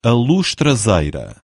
A luz traseira.